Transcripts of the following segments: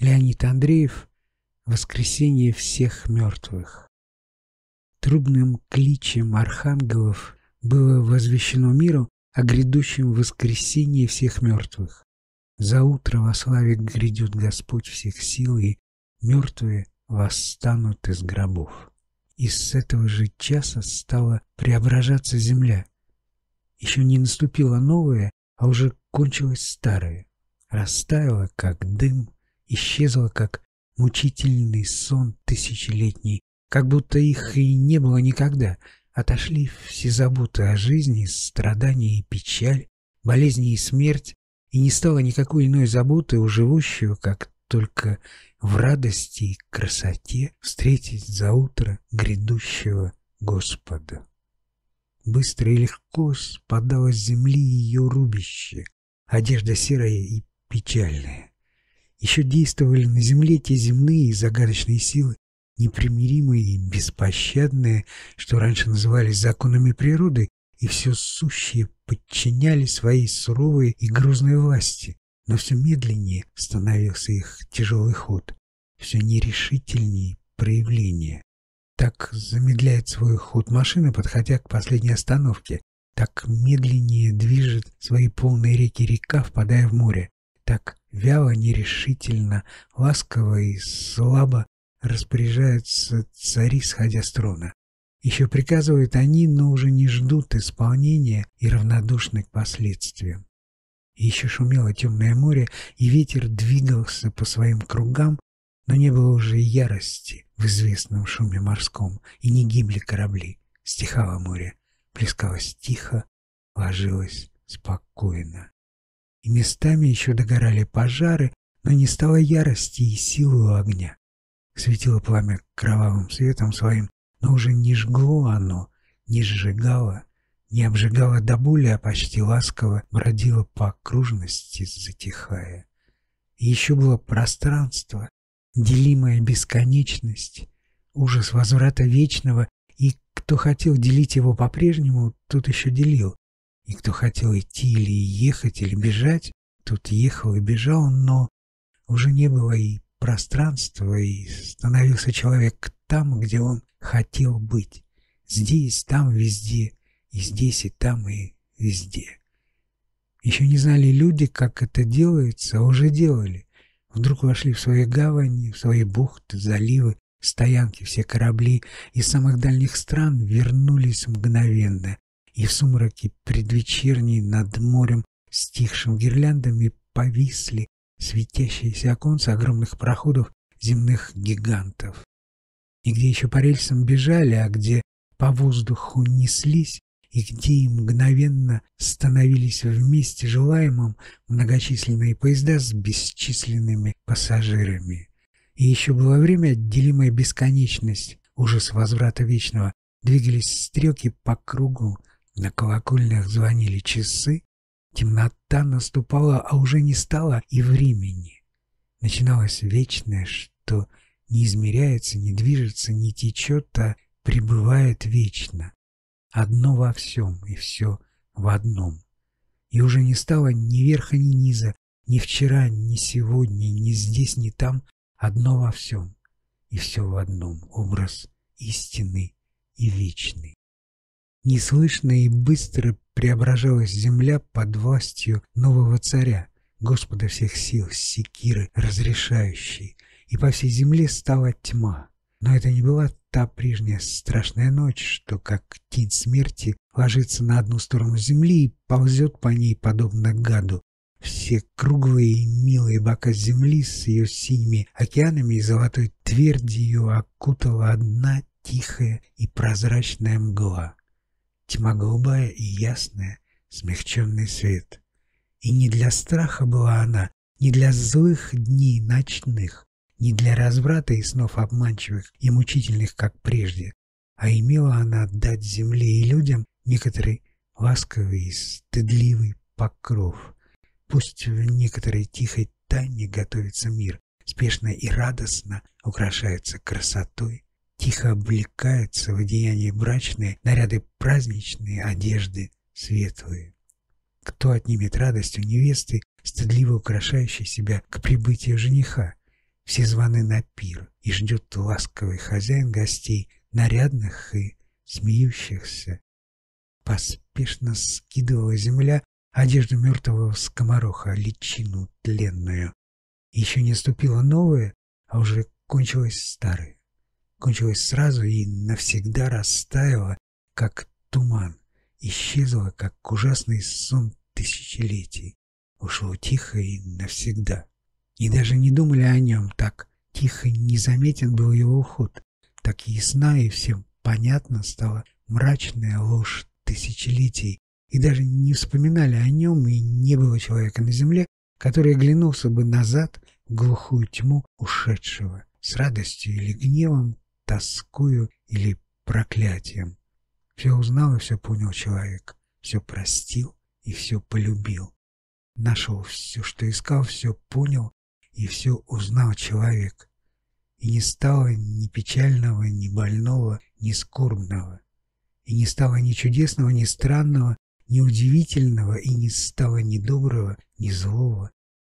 Леонид Андреев «Воскресение всех мертвых». Трубным кличем архангелов было возвещено миру о грядущем воскресении всех мертвых. За утро во славе грядет Господь всех сил, и мертвые восстанут из гробов. И с этого же часа стала преображаться земля. Еще не наступило новое, а уже кончилось старое. Растаяло, как дым, исчезло, как мучительный сон тысячелетний, как будто их и не было никогда. Отошли все заботы о жизни, страдания и печаль, болезни и смерть, и не стало никакой иной заботы у живущего, как только в радости и красоте встретить за утро грядущего Господа. Быстро и легко спадало с земли ее рубище, одежда серая и печальная. Еще действовали на земле те земные и загадочные силы, непримиримые и беспощадные, что раньше назывались законами природы, и все сущие подчиняли своей суровой и грузной власти, но все медленнее становился их тяжелый ход, все нерешительнее проявление. Так замедляет свой ход машина, подходя к последней остановке, так медленнее движет свои полные реки река, впадая в море, так вяло, нерешительно, ласково и слабо распоряжаются цари, сходя с трона. Еще приказывают они, но уже не ждут исполнения и равнодушны к последствиям. Еще шумело темное море, и ветер двигался по своим кругам, но не было уже ярости в известном шуме морском, и не гибли корабли. Стихало море, плескалось тихо, ложилось спокойно. И местами еще догорали пожары, но не стало ярости и силы у огня. Светило пламя кровавым светом своим, но уже не жгло оно, не сжигало, не обжигало до боли, а почти ласково бродило по окружности, затихая. И еще было пространство, делимая бесконечность, ужас возврата вечного, и кто хотел делить его по-прежнему, тот еще делил, и кто хотел идти или ехать, или бежать, тот ехал и бежал, но уже не было и пространства, и становился человек там, где он хотел быть. Здесь, там, везде, и здесь, и там, и везде. Еще не знали люди, как это делается, а уже делали. Вдруг вошли в свои гавани, в свои бухты, заливы, стоянки, все корабли из самых дальних стран вернулись мгновенно, и в сумраке предвечерней над морем стихшим гирляндами повисли светящиеся оконца огромных проходов земных гигантов. И где еще по рельсам бежали, а где по воздуху неслись, и где и мгновенно становились вместе желаемым многочисленные поезда с бесчисленными пассажирами. И еще было время, отделимая бесконечность, ужас возврата вечного, двигались стрелки по кругу, на колокольнях звонили часы, темнота наступала, а уже не стало и времени. Начиналось вечное, что не измеряется, не движется, не течет, а пребывает вечно. Одно во всем и все в одном. И уже не стало ни верха, ни низа, ни вчера, ни сегодня, ни здесь, ни там, одно во всем. И все в одном образ истины и вечный. Неслышно и быстро преображалась земля под властью нового царя, Господа всех сил, секиры разрешающей, и по всей земле стала тьма. Но это не была та прежняя страшная ночь, что, как тень смерти, ложится на одну сторону земли и ползет по ней, подобно гаду. Все круглые и милые бока земли с ее синими океанами и золотой твердью окутала одна тихая и прозрачная мгла. Тьма голубая и ясная, смягченный свет. И не для страха была она, не для злых дней ночных, не для разврата и снов обманчивых и мучительных, как прежде, а имела она дать земле и людям некоторый ласковый и стыдливый покров. Пусть в некоторой тихой тайне готовится мир, спешно и радостно украшается красотой, тихо облекается в одеяние брачные, наряды праздничные, одежды светлые. Кто отнимет радость у невесты, стыдливо украшающей себя к прибытию жениха? все званы на пир, и ждет ласковый хозяин гостей, нарядных и смеющихся. Поспешно скидывала земля одежду мертвого скомороха, личину тленную. Еще не ступила новая, а уже кончилась старая. Кончилась сразу и навсегда растаяла, как туман, исчезла, как ужасный сон тысячелетий. Ушло тихо и навсегда. И даже не думали о нем так. Тихо незаметен был его уход. Так ясна и всем понятно стала мрачная ложь тысячелетий, и даже не вспоминали о нем, и не было человека на земле, который оглянулся бы назад в глухую тьму ушедшего, с радостью или гневом, тоскую или проклятием. Все узнал и все понял человек, все простил и все полюбил. Нашел все, что искал, все понял и все узнал человек. И не стало ни печального, ни больного, ни скорбного. И не стало ни чудесного, ни странного, ни удивительного, и не стало ни доброго, ни злого.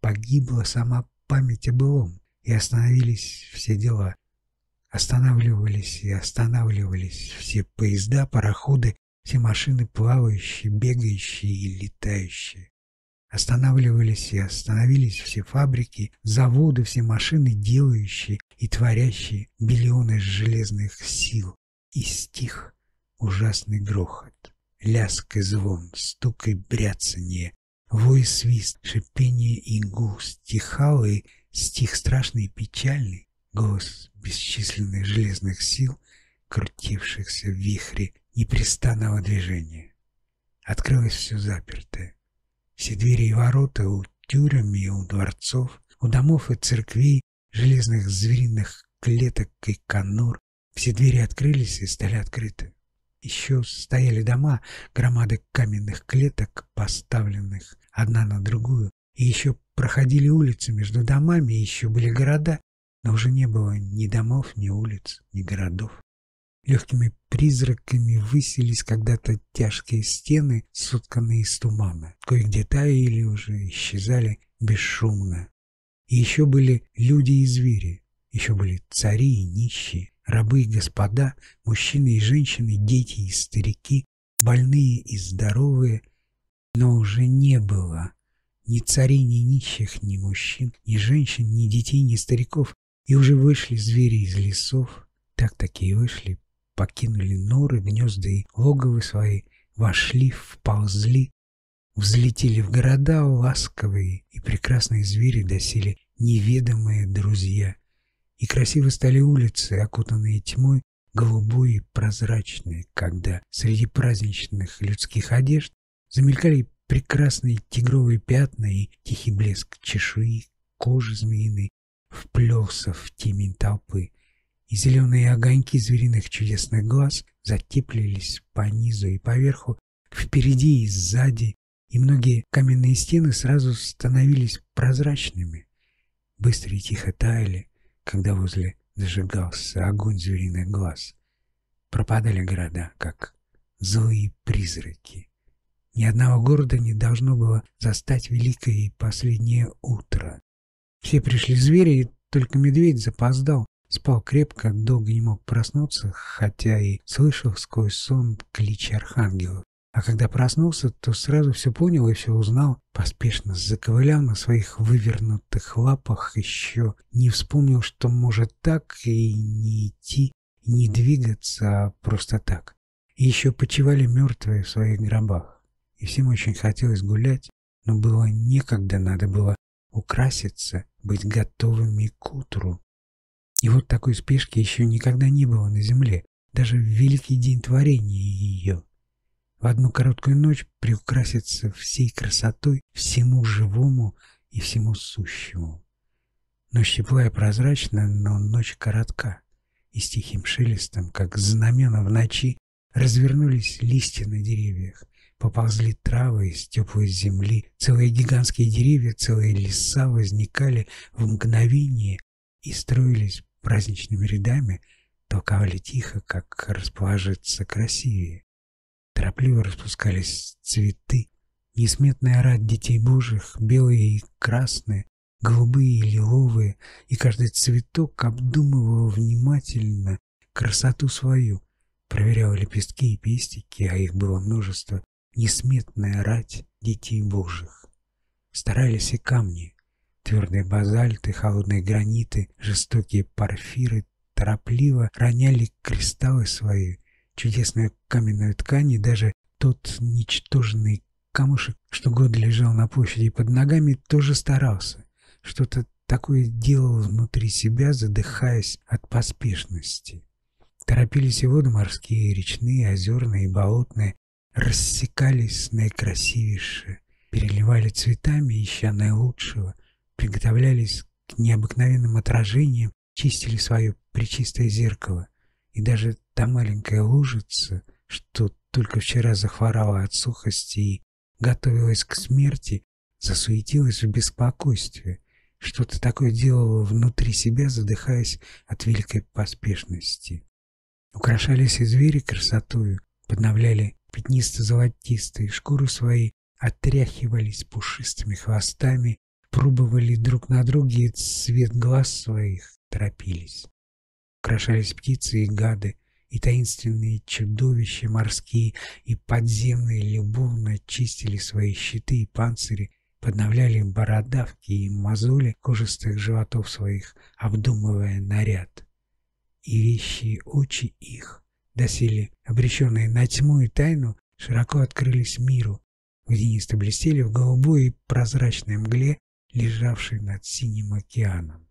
Погибла сама память о былом, и остановились все дела. Останавливались и останавливались все поезда, пароходы, все машины плавающие, бегающие и летающие. Останавливались и остановились все фабрики, заводы, все машины, делающие и творящие миллионы железных сил. И стих ужасный грохот, ляск и звон, стук и бряцанье, вой и свист, шипение и гул стихал, и стих страшный и печальный, голос бесчисленных железных сил, крутившихся в вихре непрестанного движения. Открылось все запертое. Все двери и ворота у тюрем и у дворцов, у домов и церквей, железных звериных клеток и конур, все двери открылись и стали открыты. Еще стояли дома, громады каменных клеток, поставленных одна на другую, и еще проходили улицы между домами, и еще были города, но уже не было ни домов, ни улиц, ни городов. Легкими призраками высились когда-то тяжкие стены, сотканные из тумана. Кое-где таяли уже, исчезали бесшумно. И еще были люди и звери, еще были цари и нищие, рабы и господа, мужчины и женщины, дети и старики, больные и здоровые. Но уже не было ни царей, ни нищих, ни мужчин, ни женщин, ни детей, ни стариков. И уже вышли звери из лесов, так такие вышли, покинули норы, гнезда и логовы свои, вошли, вползли, взлетели в города ласковые и прекрасные звери досили неведомые друзья. И красиво стали улицы, окутанные тьмой, голубой и прозрачной, когда среди праздничных людских одежд замелькали прекрасные тигровые пятна и тихий блеск чешуи, кожи змеиной вплелся в темень толпы, и зеленые огоньки звериных чудесных глаз затеплились по низу и поверху, впереди и сзади, и многие каменные стены сразу становились прозрачными. Быстро и тихо таяли, когда возле зажигался огонь звериных глаз. Пропадали города, как злые призраки. Ни одного города не должно было застать великое и последнее утро. Все пришли звери, и только медведь запоздал, Спал крепко, долго не мог проснуться, хотя и слышал сквозь сон клич архангелов. А когда проснулся, то сразу все понял и все узнал, поспешно заковылял на своих вывернутых лапах, еще не вспомнил, что может так и не идти, не двигаться, а просто так. И еще почивали мертвые в своих гробах. И всем очень хотелось гулять, но было некогда, надо было украситься, быть готовыми к утру. И вот такой спешки еще никогда не было на земле, даже в великий день творения ее. В одну короткую ночь приукраситься всей красотой всему живому и всему сущему. Ночь теплая и прозрачна, но ночь коротка, и с тихим шелестом, как знамена в ночи, развернулись листья на деревьях, поползли травы из теплой земли, целые гигантские деревья, целые леса возникали в мгновение и строились праздничными рядами толковали тихо, как расположиться красивее. Торопливо распускались цветы, несметная рад детей божьих, белые и красные, голубые и лиловые, и каждый цветок обдумывал внимательно красоту свою, проверял лепестки и пестики, а их было множество, несметная рать детей Божьих. Старались и камни, твердые базальты, холодные граниты, жестокие порфиры торопливо роняли кристаллы свои, чудесную каменную ткань и даже тот ничтожный камушек, что год лежал на площади под ногами, тоже старался. Что-то такое делал внутри себя, задыхаясь от поспешности. Торопились и воды морские, речные, озерные и болотные, рассекались наикрасивейшие, переливали цветами, ища наилучшего, приготовлялись к необыкновенным отражениям, чистили свое причистое зеркало, и даже та маленькая лужица, что только вчера захворала от сухости и готовилась к смерти, засуетилась в беспокойстве, что-то такое делала внутри себя, задыхаясь от великой поспешности. Украшались и звери красотою, подновляли пятнисто-золотистые шкуры свои, отряхивались пушистыми хвостами, пробовали друг на друге цвет глаз своих, торопились. Украшались птицы и гады, и таинственные чудовища морские, и подземные любовно чистили свои щиты и панцири, подновляли бородавки и мозоли кожистых животов своих, обдумывая наряд. И вещи очи их, доселе обреченные на тьму и тайну, широко открылись миру, водянисто блестели в голубой и прозрачной мгле, лежавшей над синим океаном.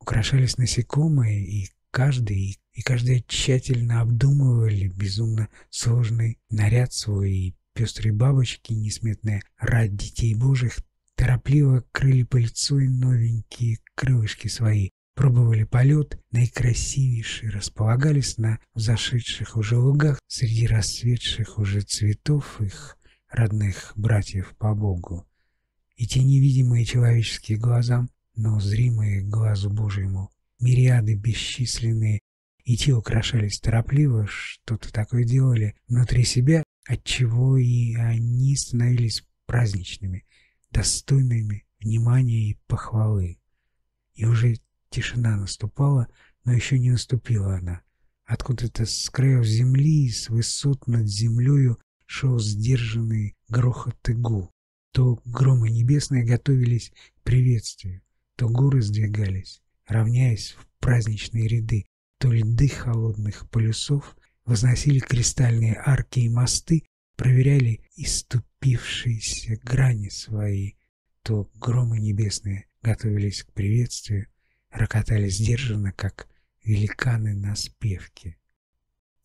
Украшались насекомые, и каждый, и каждая тщательно обдумывали безумно сложный наряд свой и пестрые бабочки, несметная рать детей божьих, торопливо крыли по лицу новенькие крылышки свои, пробовали полет наикрасивейший, располагались на зашедших уже лугах среди расцветших уже цветов их родных братьев по Богу. И те невидимые человеческие глазам, но зримые глазу Божьему, мириады бесчисленные, и те украшались торопливо, что-то такое делали внутри себя, отчего и они становились праздничными, достойными внимания и похвалы. И уже тишина наступала, но еще не наступила она. Откуда-то с краев земли, с высот над землею шел сдержанный грохот и гул. То громы небесные готовились к приветствию, то горы сдвигались, равняясь в праздничные ряды, то льды холодных полюсов возносили кристальные арки и мосты, проверяли иступившиеся грани свои, то громы небесные готовились к приветствию, рокотали сдержанно, как великаны на спевке,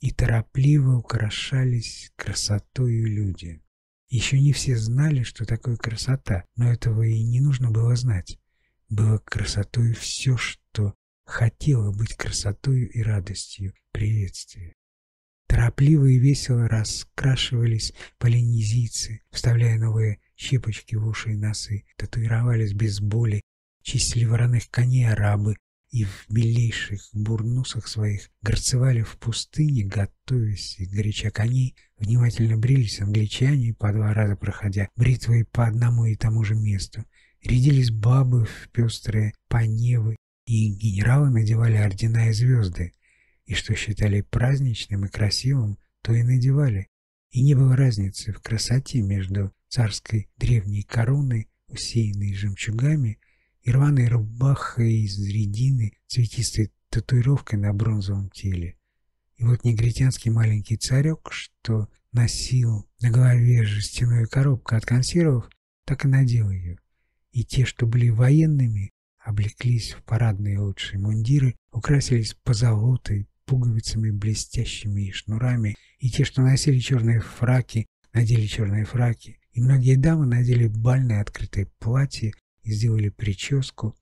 и торопливо украшались красотою люди. Еще не все знали, что такое красота, но этого и не нужно было знать. Было красотой все, что хотело быть красотою и радостью приветствия. Торопливо и весело раскрашивались полинезийцы, вставляя новые щепочки в уши и носы, татуировались без боли, чистили вороных коней арабы и в белейших бурнусах своих горцевали в пустыне, готовясь и горяча коней, внимательно брились англичане, по два раза проходя бритвой по одному и тому же месту, рядились бабы в пестрые поневы, и генералы надевали ордена и звезды, и что считали праздничным и красивым, то и надевали. И не было разницы в красоте между царской древней короной, усеянной жемчугами, и рваной рубахой из редины, цветистой татуировкой на бронзовом теле. И вот негритянский маленький царек, что носил на голове жестяную коробку от консервов, так и надел ее. И те, что были военными, облеклись в парадные лучшие мундиры, украсились позолотой, пуговицами блестящими и шнурами, и те, что носили черные фраки, надели черные фраки, и многие дамы надели бальное открытое платье и сделали прическу,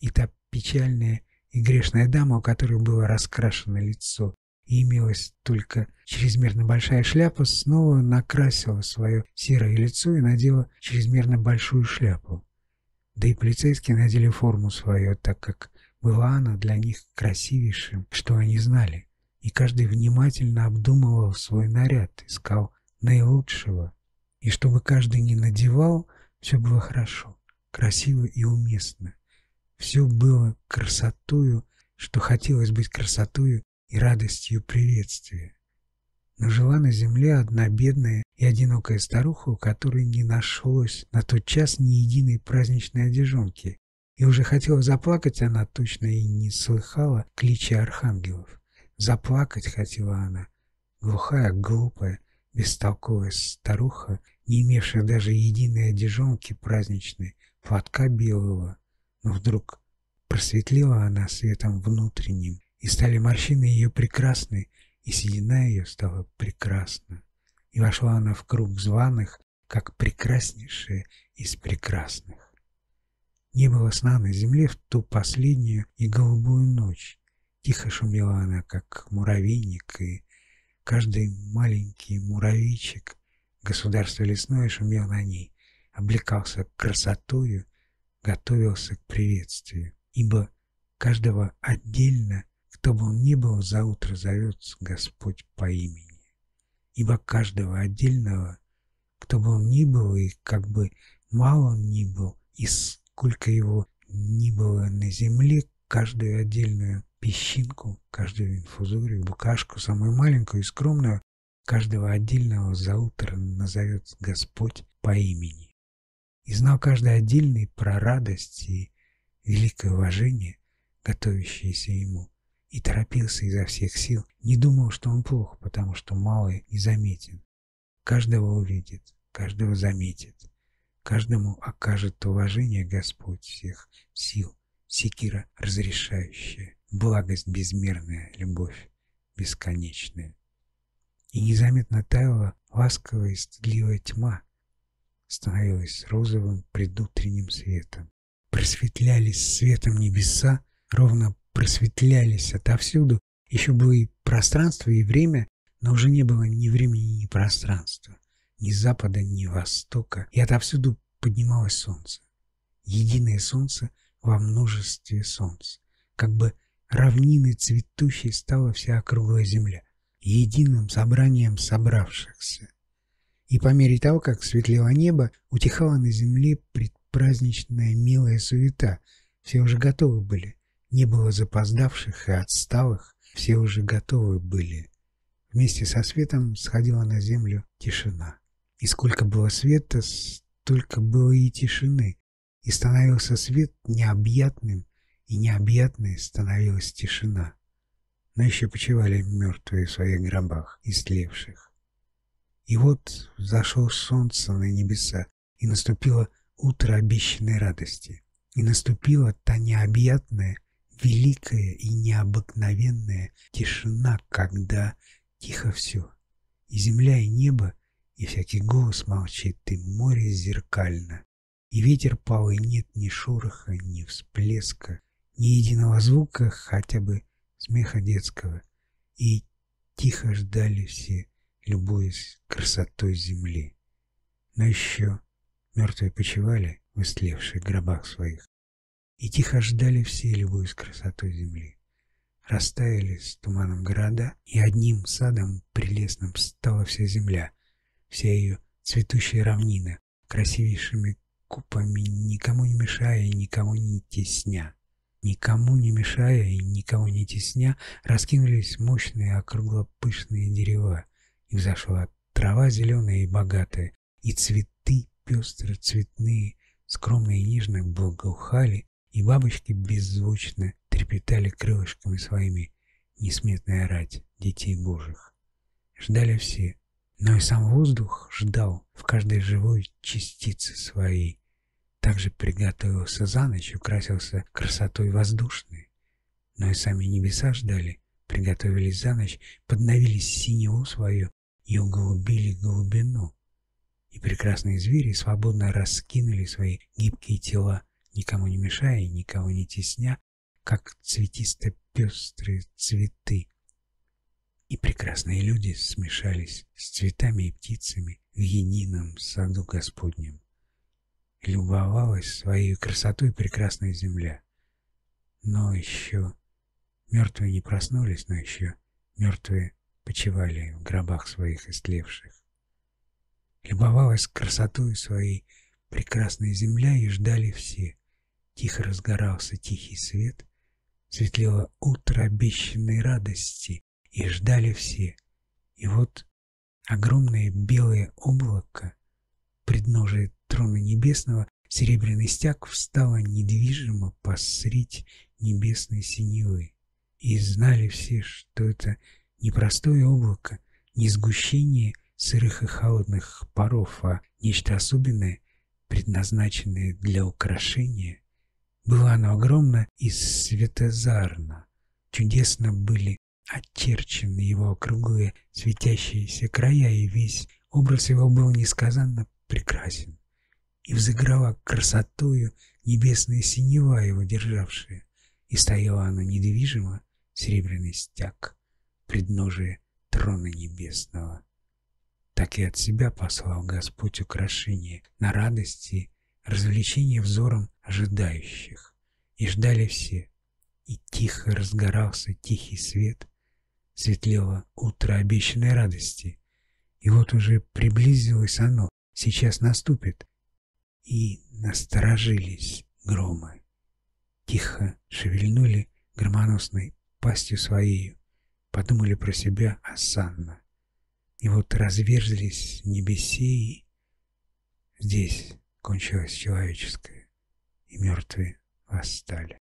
и та печальная и грешная дама, у которой было раскрашено лицо, и имелась только чрезмерно большая шляпа, снова накрасила свое серое лицо и надела чрезмерно большую шляпу. Да и полицейские надели форму свою, так как была она для них красивейшим, что они знали, и каждый внимательно обдумывал свой наряд, искал наилучшего. И чтобы каждый не надевал, все было хорошо. Красиво и уместно. Все было красотою, что хотелось быть красотою и радостью приветствия. Но жила на земле одна бедная и одинокая старуха, у которой не нашлось на тот час ни единой праздничной одежонки, и уже хотела заплакать она точно и не слыхала клича архангелов. Заплакать хотела она, глухая, глупая, бестолковая старуха, не имевшая даже единой одежонки праздничной, платка белого. Но вдруг просветлела она светом внутренним, и стали морщины ее прекрасны, и седина ее стала прекрасна. И вошла она в круг званых, как прекраснейшая из прекрасных. Не было сна на земле в ту последнюю и голубую ночь. Тихо шумела она, как муравейник, и каждый маленький муравейчик государство лесное шумел на ней, облекался красотою, готовился к приветствию, ибо каждого отдельно, кто бы он ни был, за утро зовет Господь по имени. Ибо каждого отдельного, кто бы он ни был, и как бы мало он ни был, и сколько его ни было на земле, каждую отдельную песчинку, каждую инфузорию, букашку, самую маленькую и скромную, каждого отдельного за утро назовет Господь по имени. И знал каждый отдельный про радость и великое уважение, готовящееся ему, и торопился изо всех сил, не думал, что он плох, потому что малый и заметен. Каждого увидит, каждого заметит, каждому окажет уважение Господь всех сил, секира разрешающая благость безмерная, любовь бесконечная. И незаметно таяла ласковая и стыдливая тьма, становилась розовым предутренним светом. Просветлялись светом небеса, ровно просветлялись отовсюду. Еще было и пространство, и время, но уже не было ни времени, ни пространства, ни запада, ни востока, и отовсюду поднималось солнце. Единое солнце во множестве солнц, как бы равнины цветущей стала вся округлая земля, единым собранием собравшихся. И по мере того, как светлело небо, утихала на земле предпраздничная милая суета. Все уже готовы были. Не было запоздавших и отсталых, все уже готовы были. Вместе со светом сходила на землю тишина. И сколько было света, столько было и тишины. И становился свет необъятным, и необъятной становилась тишина. Но еще почивали мертвые в своих гробах, истлевших. И вот зашло солнце на небеса, и наступило утро обещанной радости. И наступила та необъятная, великая и необыкновенная тишина, когда тихо все. И земля, и небо, и всякий голос молчит, и море зеркально. И ветер пал, и нет ни шороха, ни всплеска, ни единого звука, хотя бы смеха детского, и тихо ждали все, любуясь красотой земли. Но еще мертвые почивали в истлевших гробах своих, и тихо ждали все, любуясь красотой земли. Растаяли с туманом города, и одним садом прелестным стала вся земля, вся ее цветущая равнина, красивейшими купами, никому не мешая и никому не тесня. Никому не мешая и никого не тесня, раскинулись мощные округлопышные дерева, и взошла трава зеленая и богатая, и цветы пестро цветные, скромные и нежно благоухали, и бабочки беззвучно трепетали крылышками своими, несметная рать детей Божьих. Ждали все, но и сам воздух ждал в каждой живой частице своей, также приготовился за ночь, украсился красотой воздушной. Но и сами небеса ждали, приготовились за ночь, подновились синеву свою и углубили глубину. И прекрасные звери свободно раскинули свои гибкие тела, никому не мешая и никого не тесня, как цветисто-пестрые цветы. И прекрасные люди смешались с цветами и птицами в едином саду Господнем любовалась своей красотой прекрасная земля. Но еще мертвые не проснулись, но еще мертвые почивали в гробах своих истлевших. Любовалась красотой своей прекрасная земля, и ждали все. Тихо разгорался тихий свет, светлело утро обещанной радости, и ждали все. И вот огромное белое облако, предножие трона небесного, серебряный стяг встало недвижимо посредь небесной синевы. И знали все, что это не простое облако, не сгущение сырых и холодных паров, а нечто особенное, предназначенное для украшения. Было оно огромно и светозарно. Чудесно были очерчены его округлые светящиеся края, и весь образ его был несказанно прекрасен. И взыграла красотою небесная синева его державшая, и стояла она недвижимо, серебряный стяг, предножие трона небесного. Так и от себя послал Господь украшение на радости, развлечение взором ожидающих. И ждали все, и тихо разгорался тихий свет, светлело утро обещанной радости. И вот уже приблизилось оно, сейчас наступит. И насторожились громы. Тихо шевельнули громоносной пастью своей, подумали про себя осанно. И вот разверзлись небеси, и здесь кончилось человеческое, и мертвые восстали.